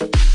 you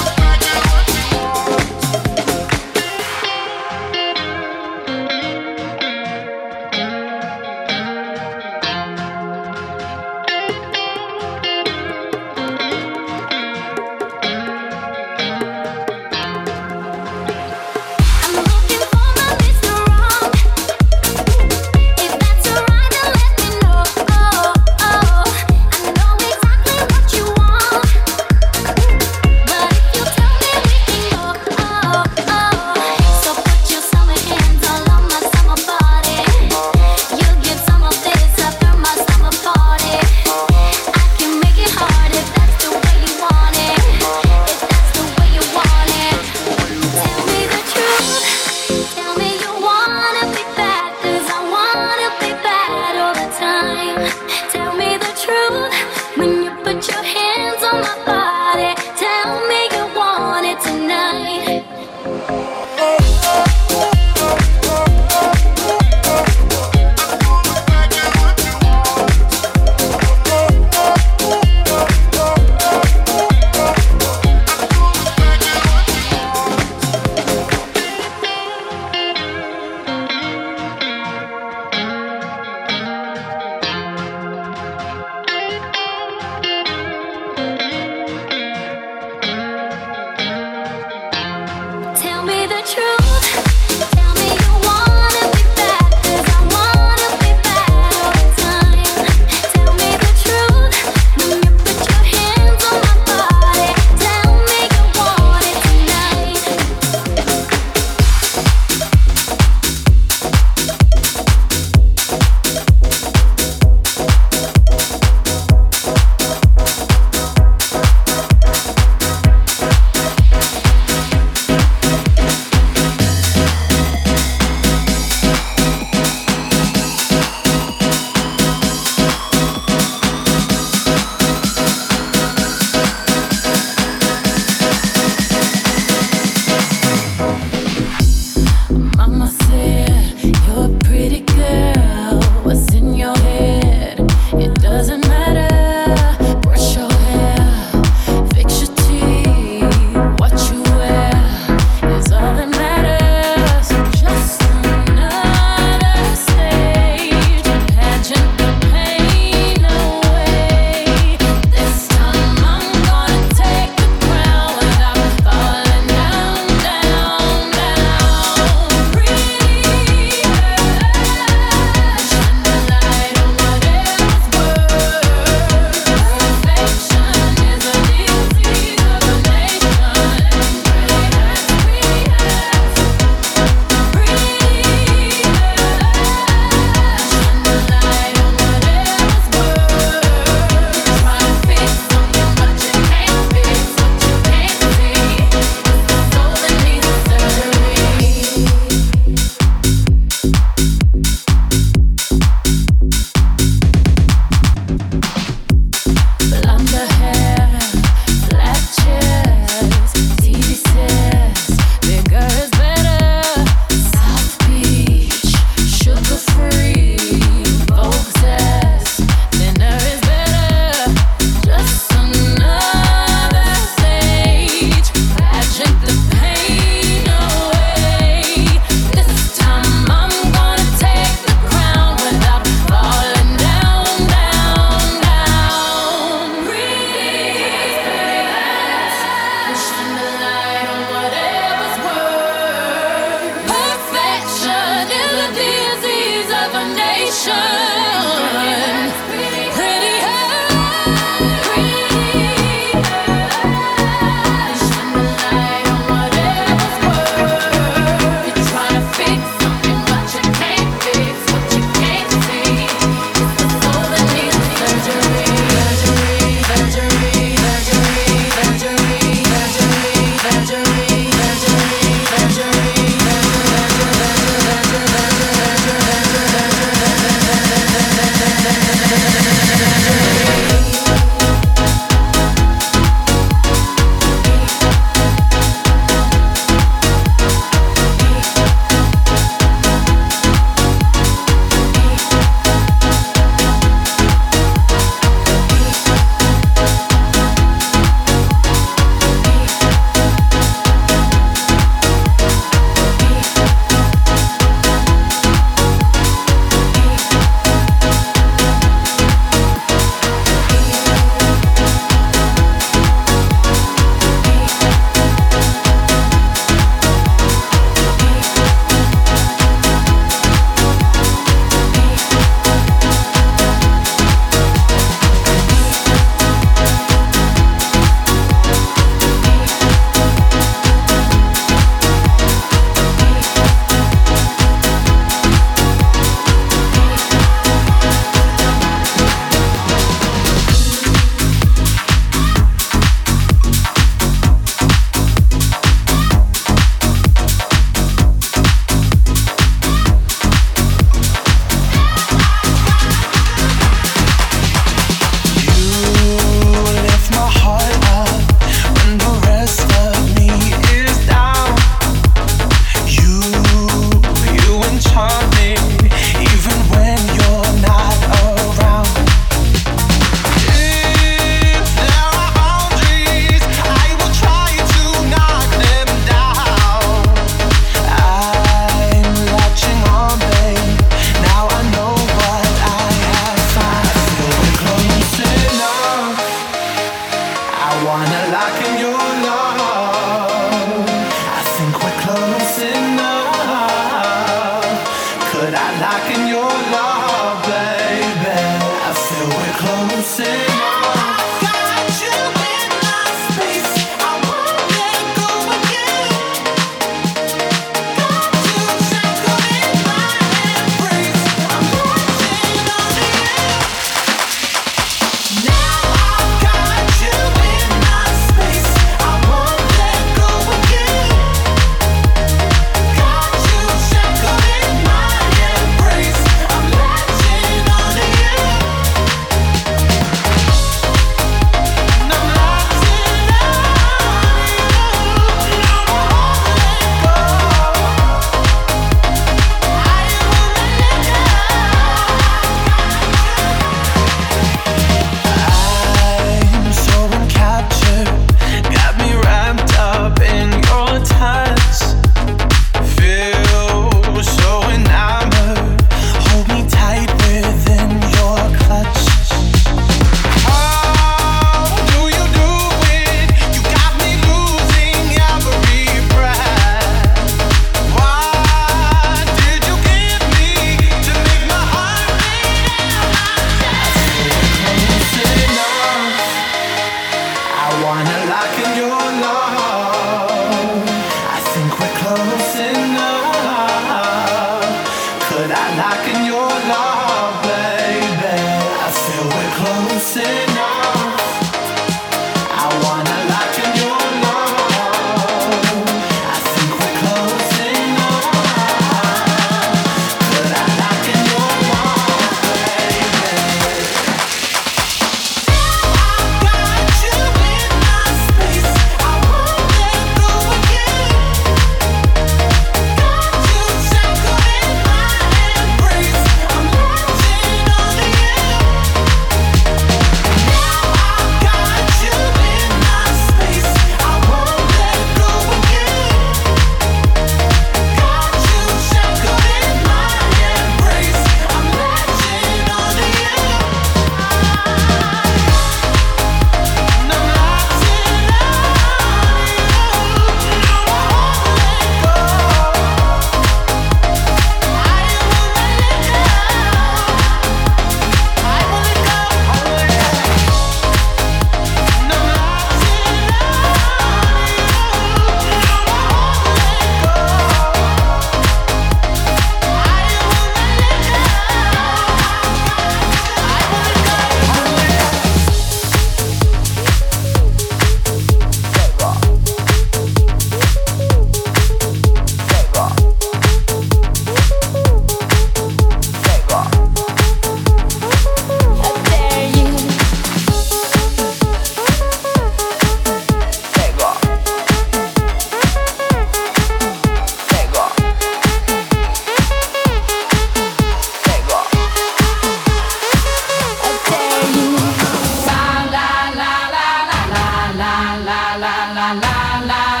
la la la la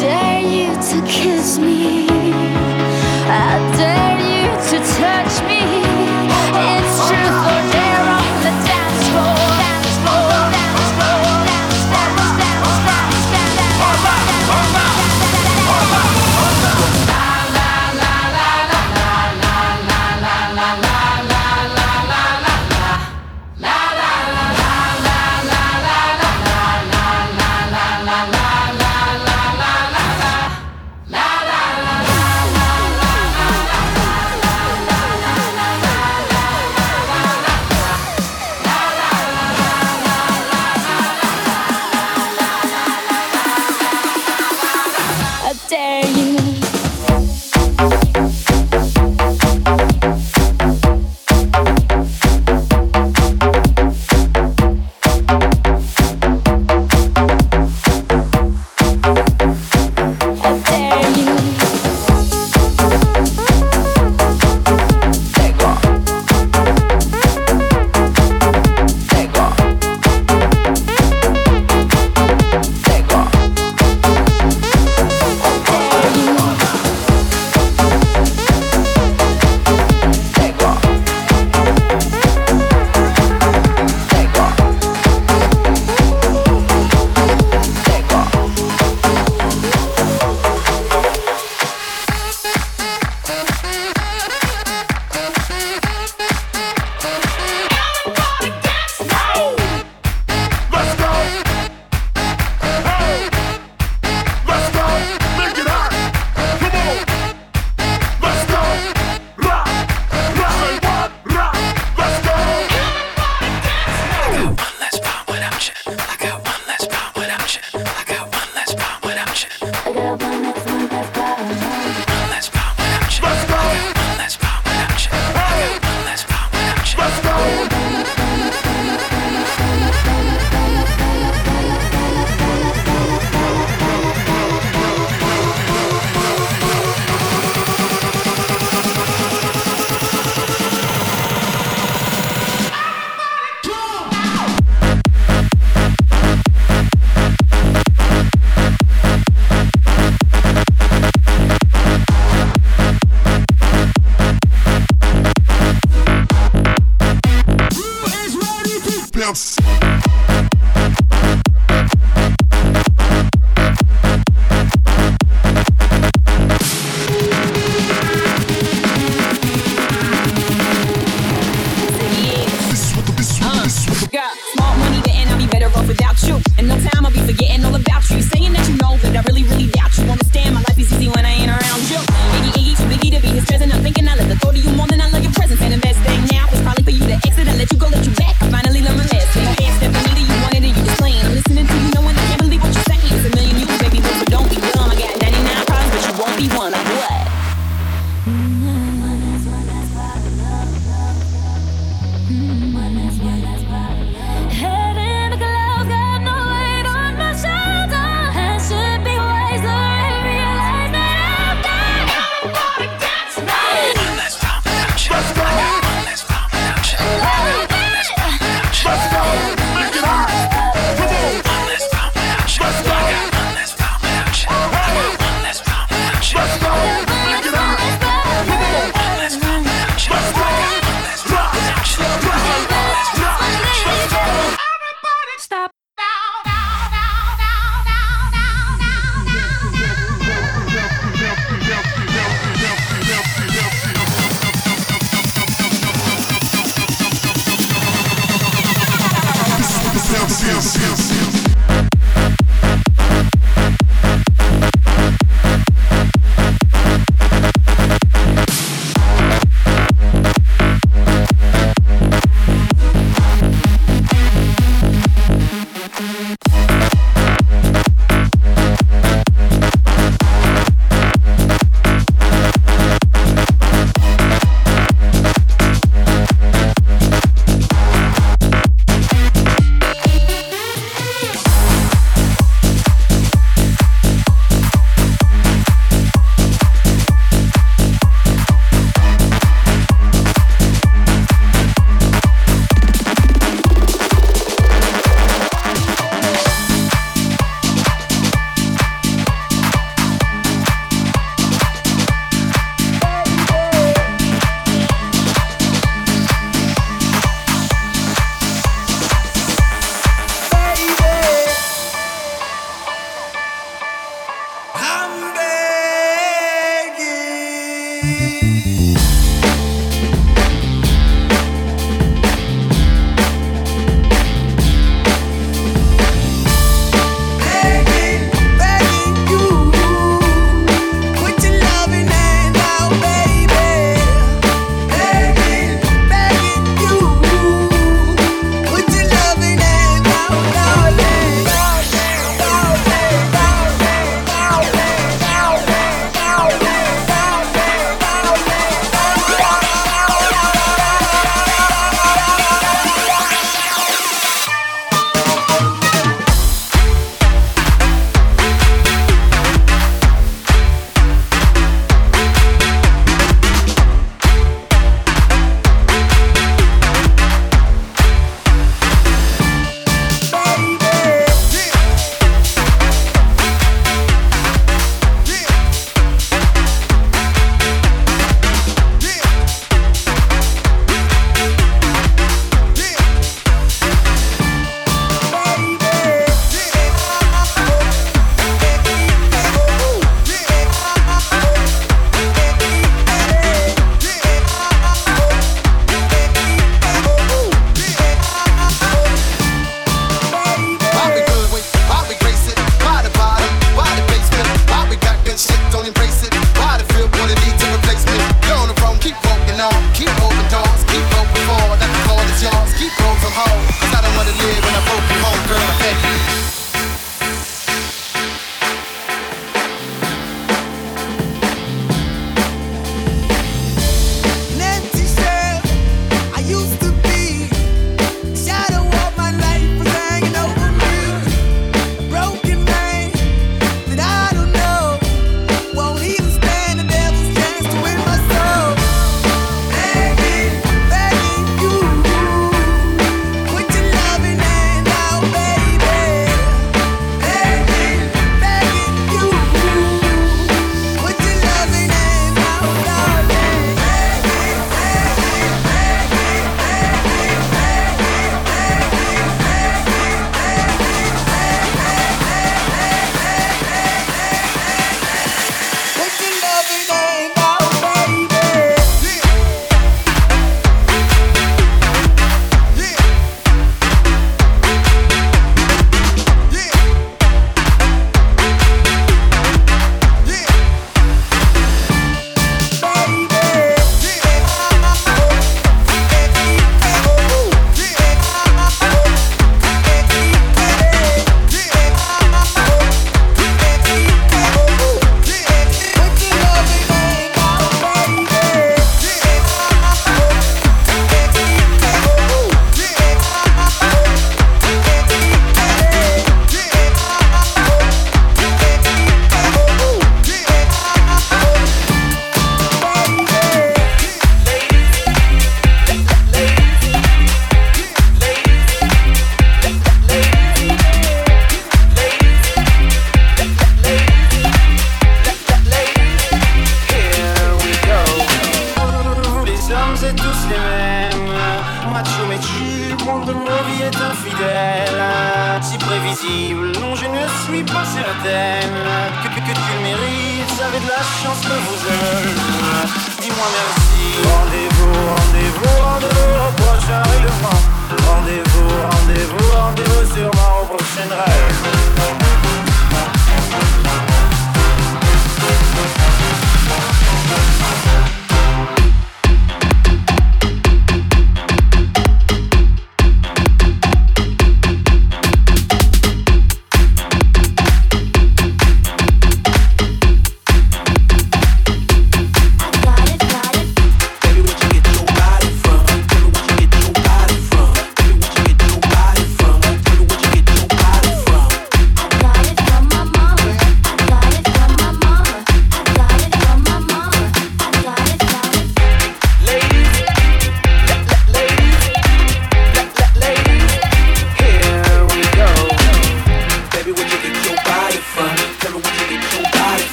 dare you to kiss me. I dare you to touch me.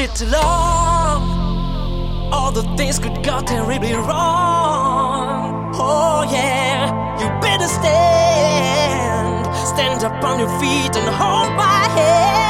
Sit too long. All the things could go terribly wrong. Oh yeah, you better stand. Stand up on your feet and hold my hand.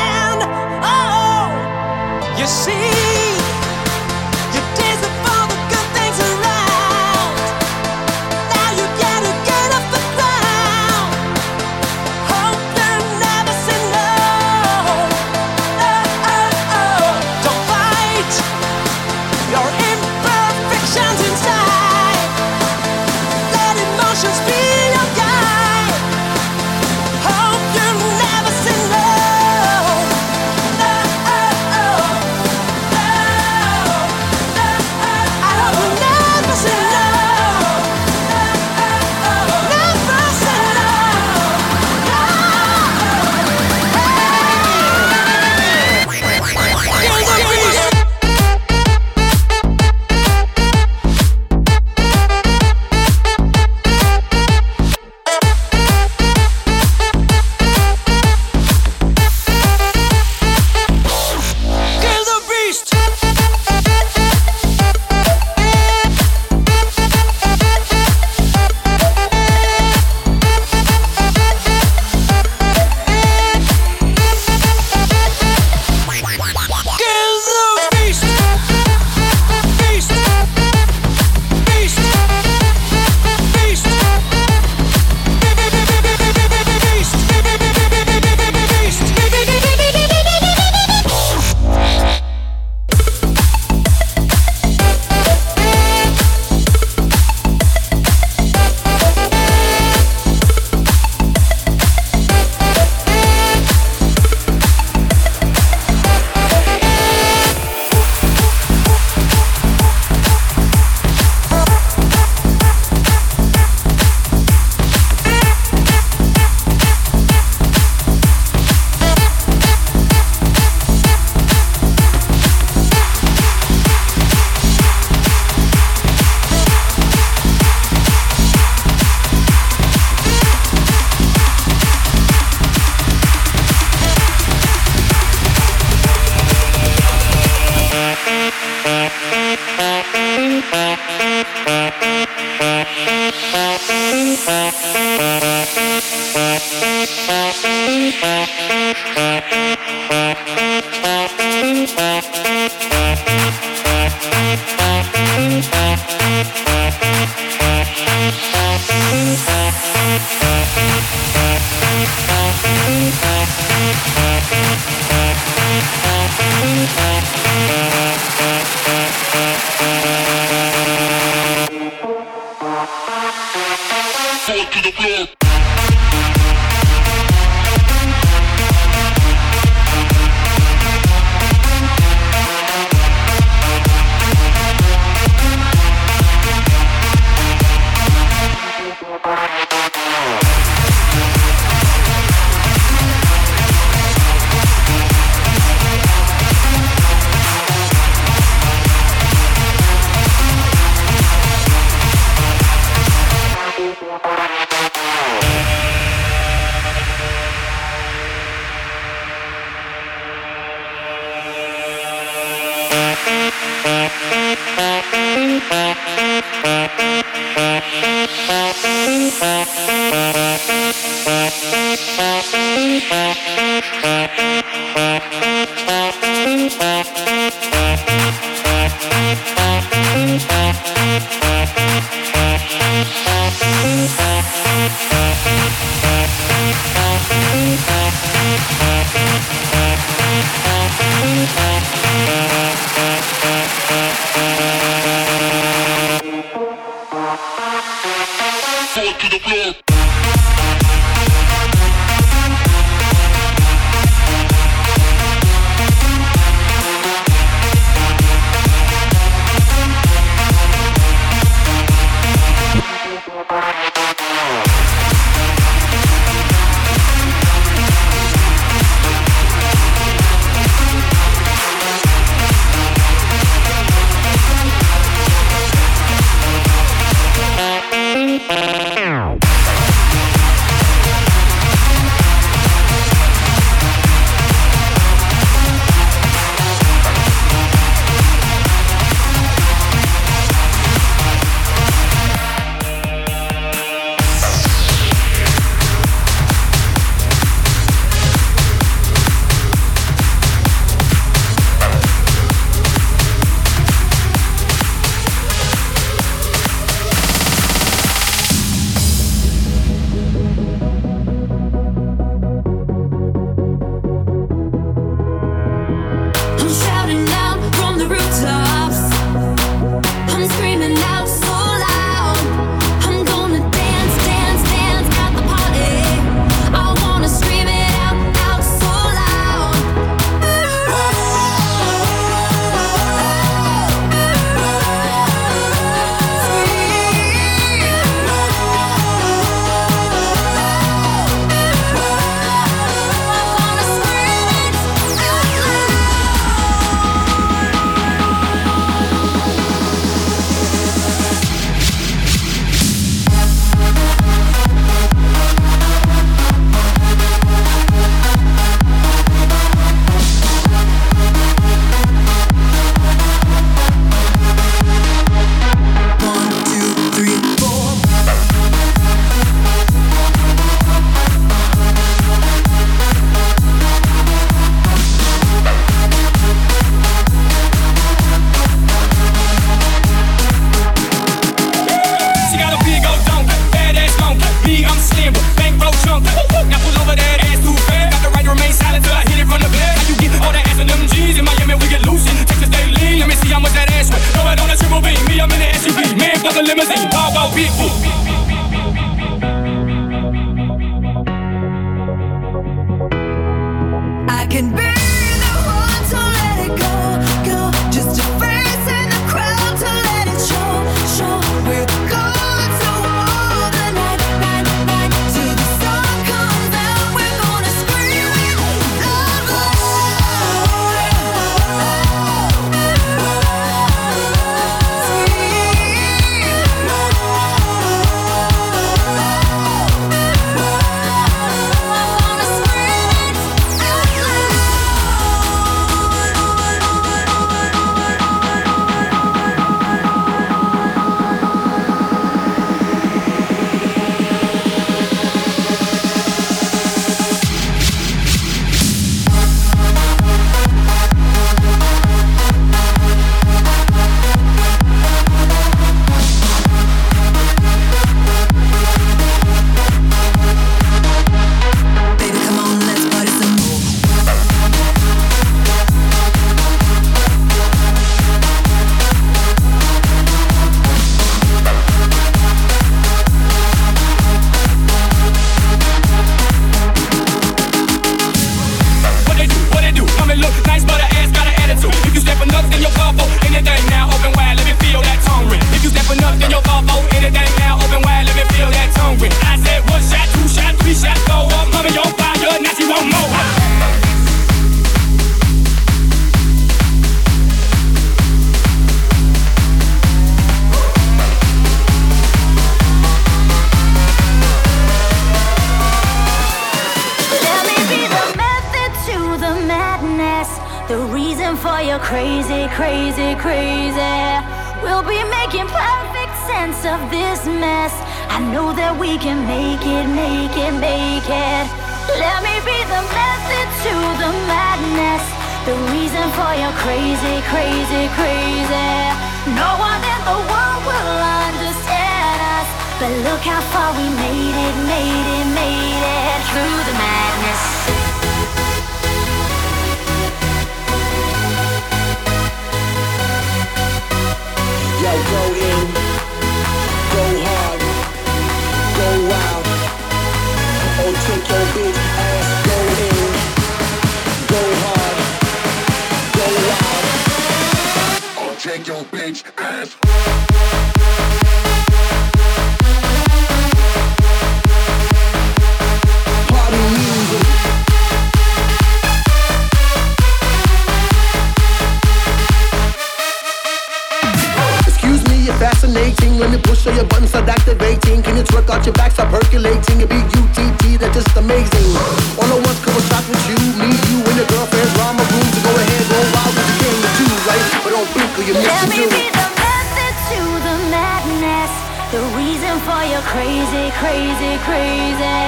The reason for your crazy, crazy, crazy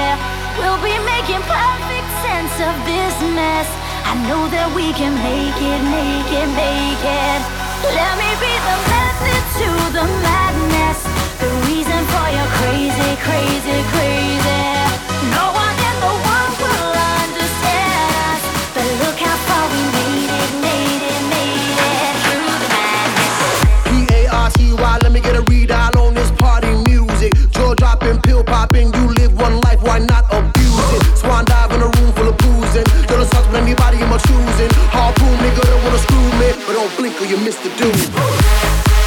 We'll be making perfect sense of this mess. I know that we can make it, make it, make it. Let me be the method to the madness. The reason for your crazy, crazy, crazy. No blink or you miss the dude.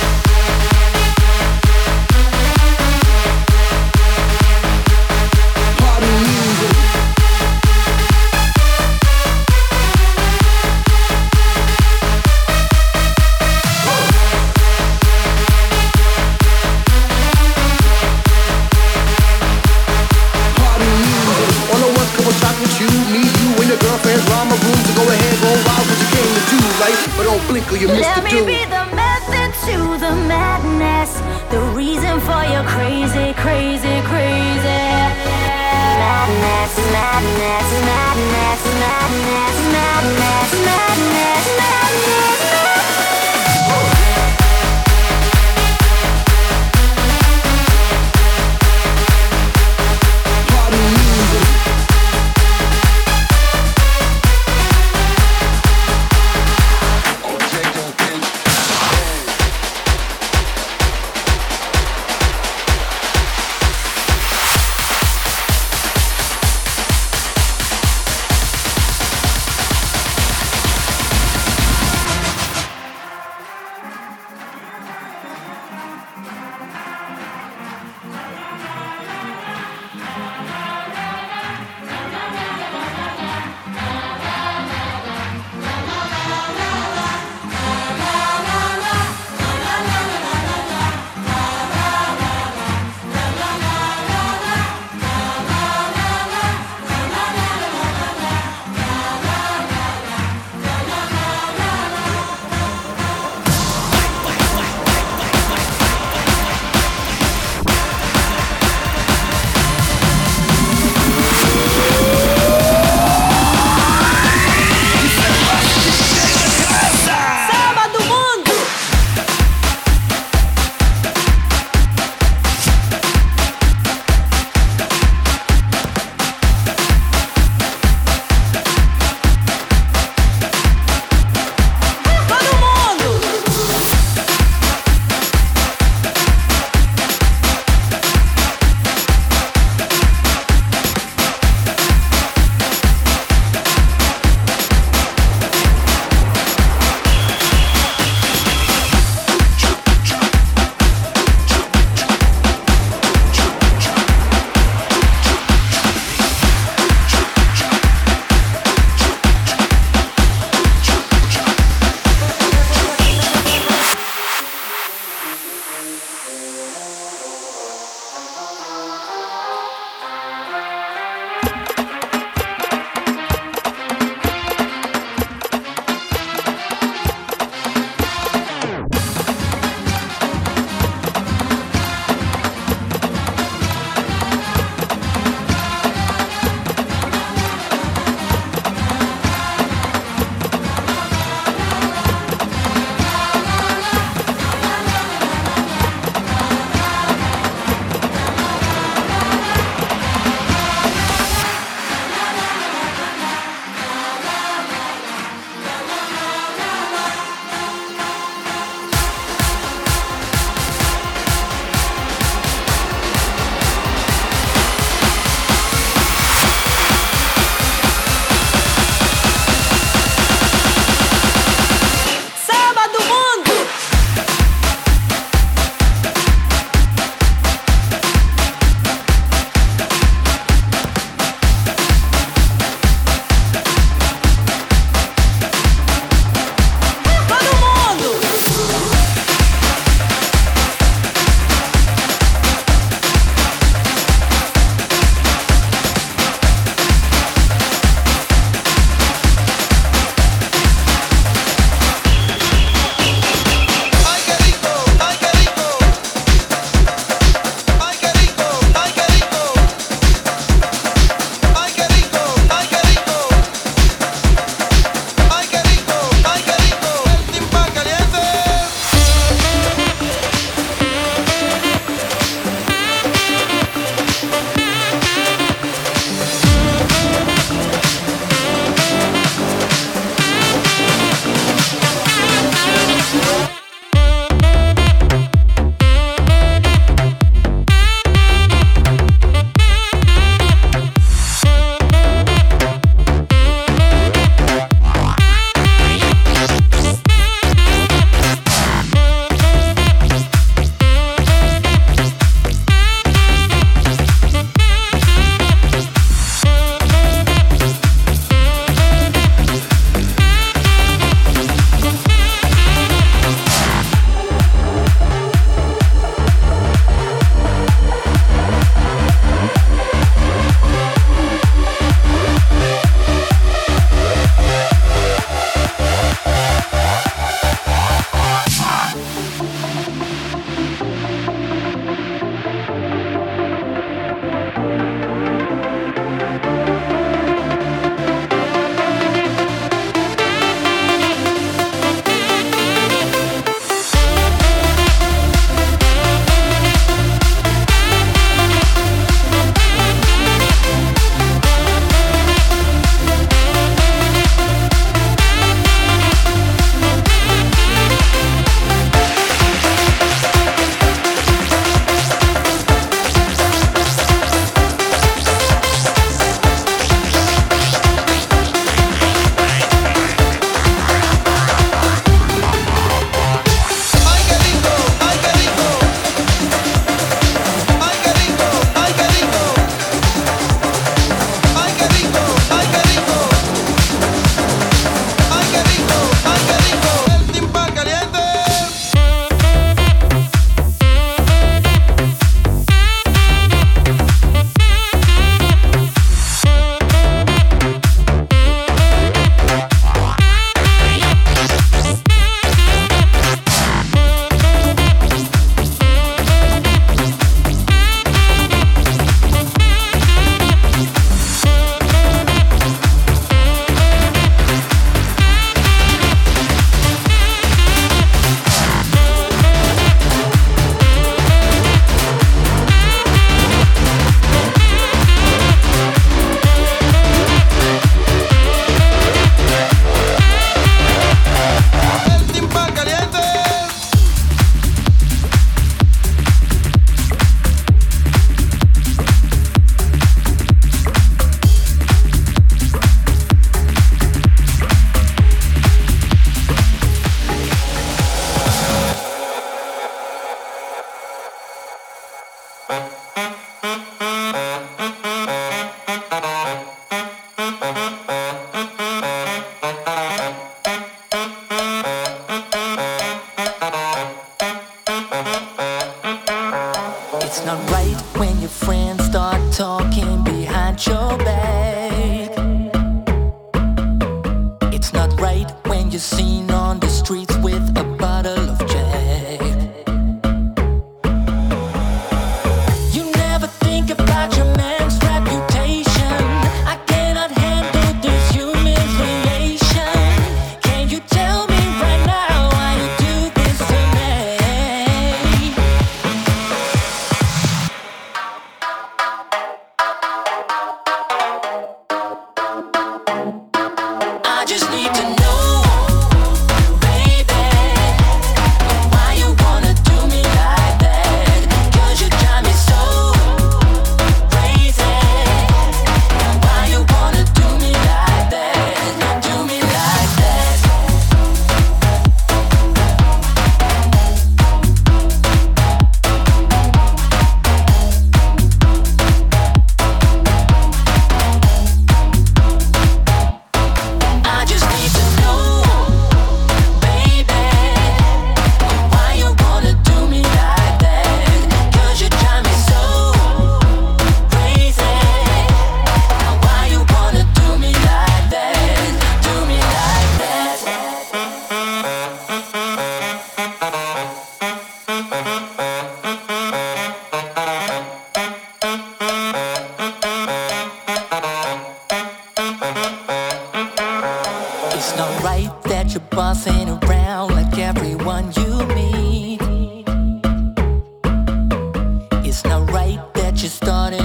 it's not right that you started